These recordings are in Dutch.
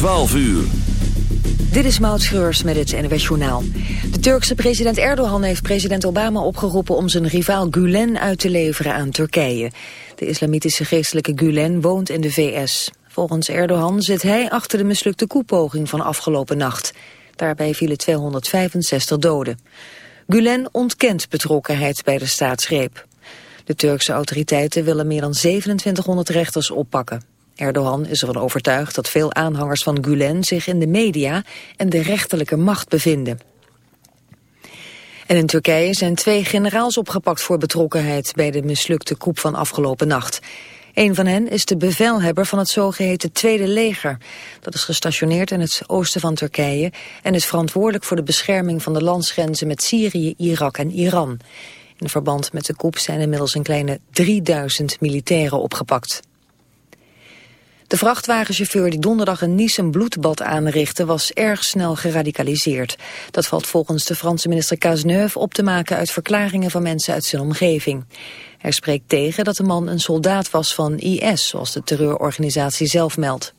12 uur. Dit is Maud Schreurs met het NWS Journaal. De Turkse president Erdogan heeft president Obama opgeroepen om zijn rivaal Gulen uit te leveren aan Turkije. De islamitische geestelijke Gulen woont in de VS. Volgens Erdogan zit hij achter de mislukte koepoging van afgelopen nacht. Daarbij vielen 265 doden. Gulen ontkent betrokkenheid bij de staatsgreep. De Turkse autoriteiten willen meer dan 2700 rechters oppakken. Erdogan is ervan overtuigd dat veel aanhangers van Gulen zich in de media en de rechterlijke macht bevinden. En in Turkije zijn twee generaals opgepakt voor betrokkenheid bij de mislukte coup van afgelopen nacht. Een van hen is de bevelhebber van het zogeheten Tweede Leger. Dat is gestationeerd in het oosten van Turkije en is verantwoordelijk voor de bescherming van de landsgrenzen met Syrië, Irak en Iran. In verband met de coup zijn inmiddels een kleine 3000 militairen opgepakt. De vrachtwagenchauffeur die donderdag een Nice een bloedbad aanrichtte was erg snel geradicaliseerd. Dat valt volgens de Franse minister Cazeneuve op te maken uit verklaringen van mensen uit zijn omgeving. Hij spreekt tegen dat de man een soldaat was van IS, zoals de terreurorganisatie zelf meldt.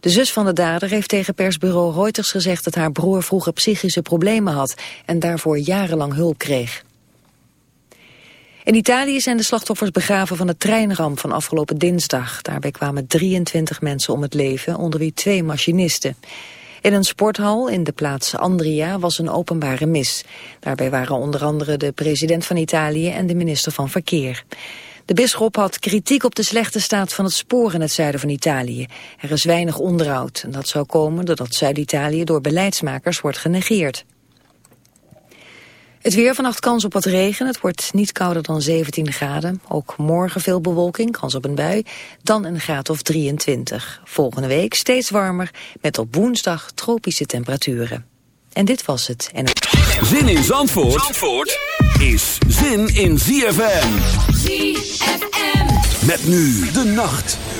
De zus van de dader heeft tegen persbureau Reuters gezegd dat haar broer vroeger psychische problemen had en daarvoor jarenlang hulp kreeg. In Italië zijn de slachtoffers begraven van de treinramp van afgelopen dinsdag. Daarbij kwamen 23 mensen om het leven, onder wie twee machinisten. In een sporthal in de plaats Andria was een openbare mis. Daarbij waren onder andere de president van Italië en de minister van Verkeer. De bisschop had kritiek op de slechte staat van het spoor in het zuiden van Italië. Er is weinig onderhoud en dat zou komen doordat Zuid-Italië door beleidsmakers wordt genegeerd. Het weer vannacht kans op wat regen. Het wordt niet kouder dan 17 graden. Ook morgen veel bewolking, kans op een bui. Dan een graad of 23. Volgende week steeds warmer, met op woensdag tropische temperaturen. En dit was het. En Zin in Zandvoort, Zandvoort is zin in ZFM. ZFM. Met nu de nacht.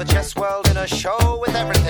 The chess world in a show with everything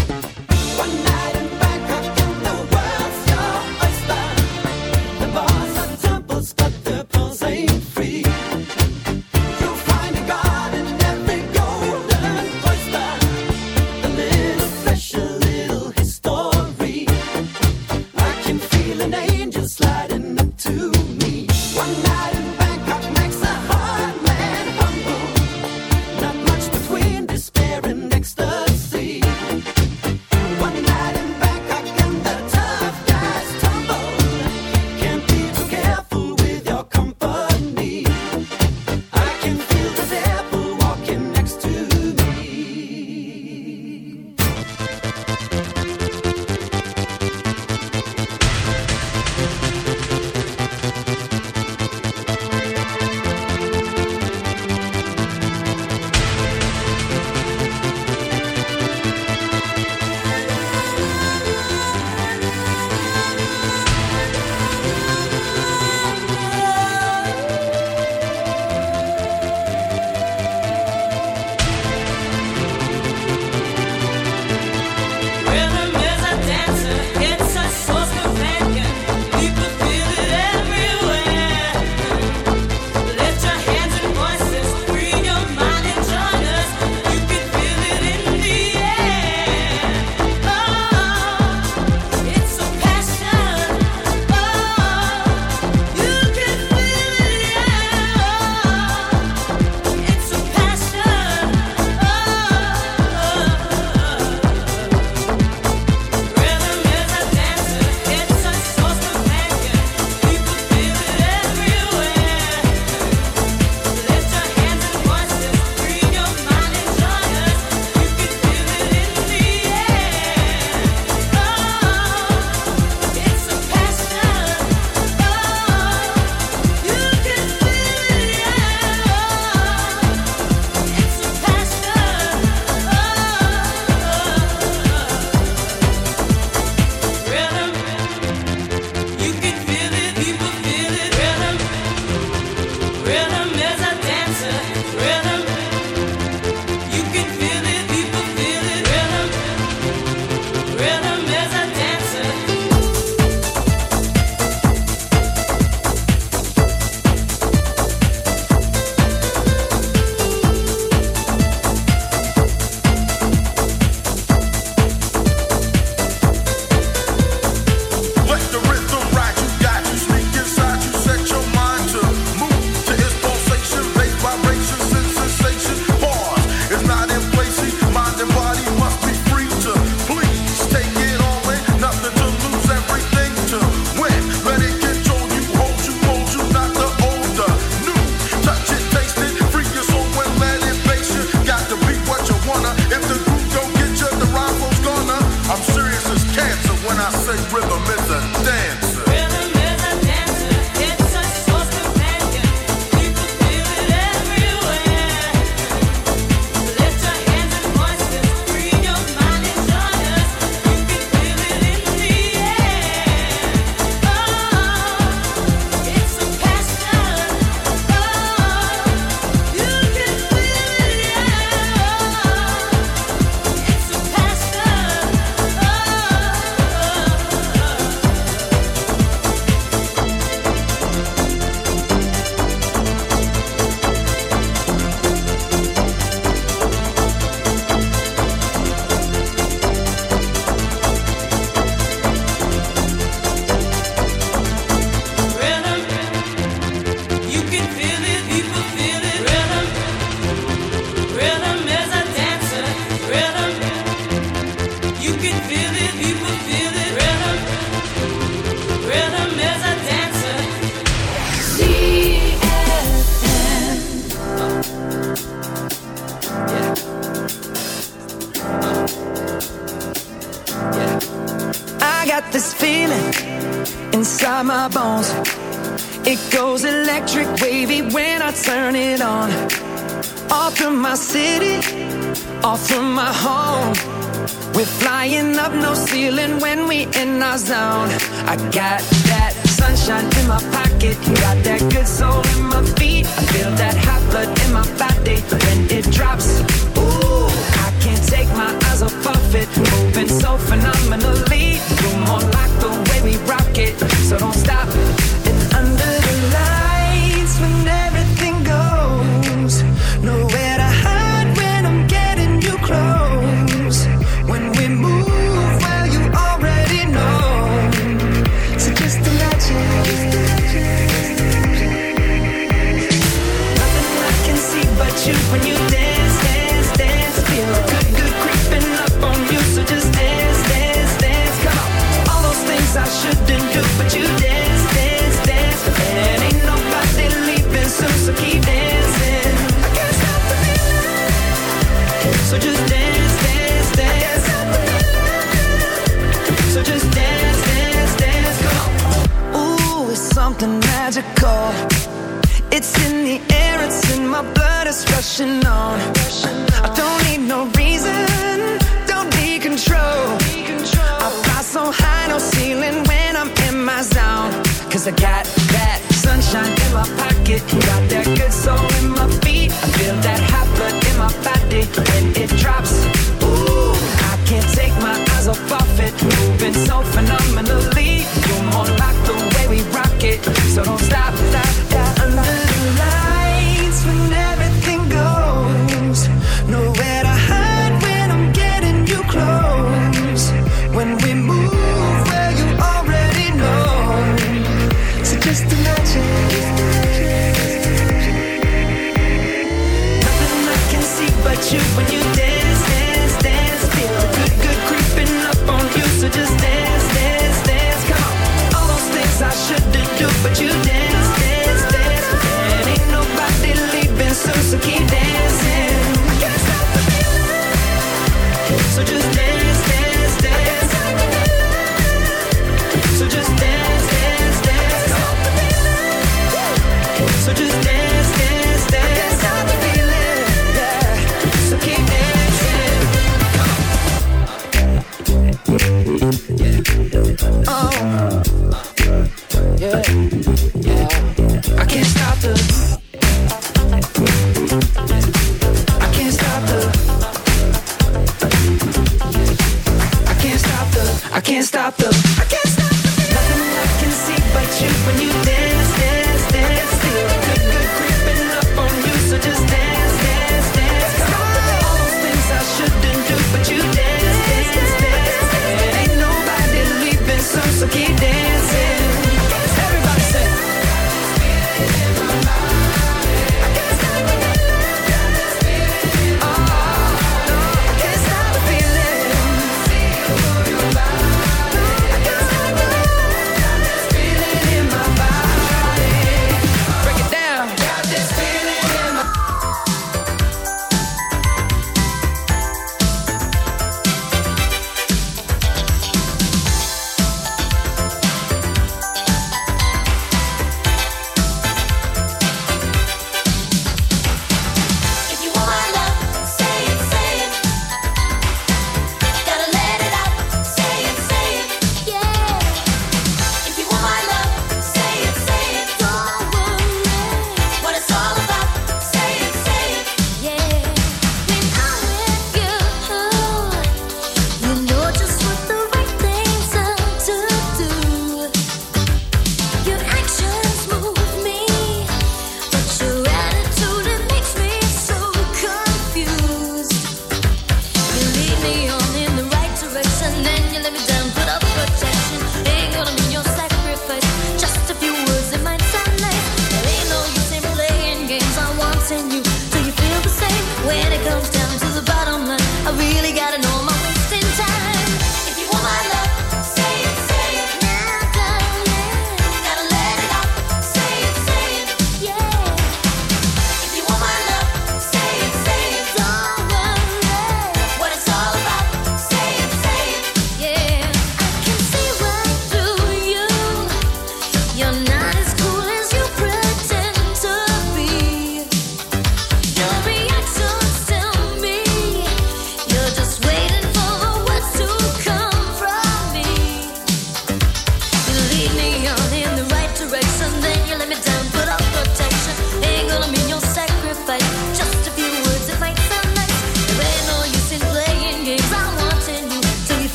I got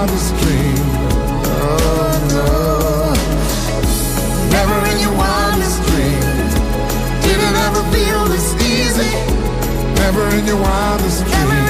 wildest dream. Oh, Never in your wildest dream did it ever feel this easy. Never in your wildest dream.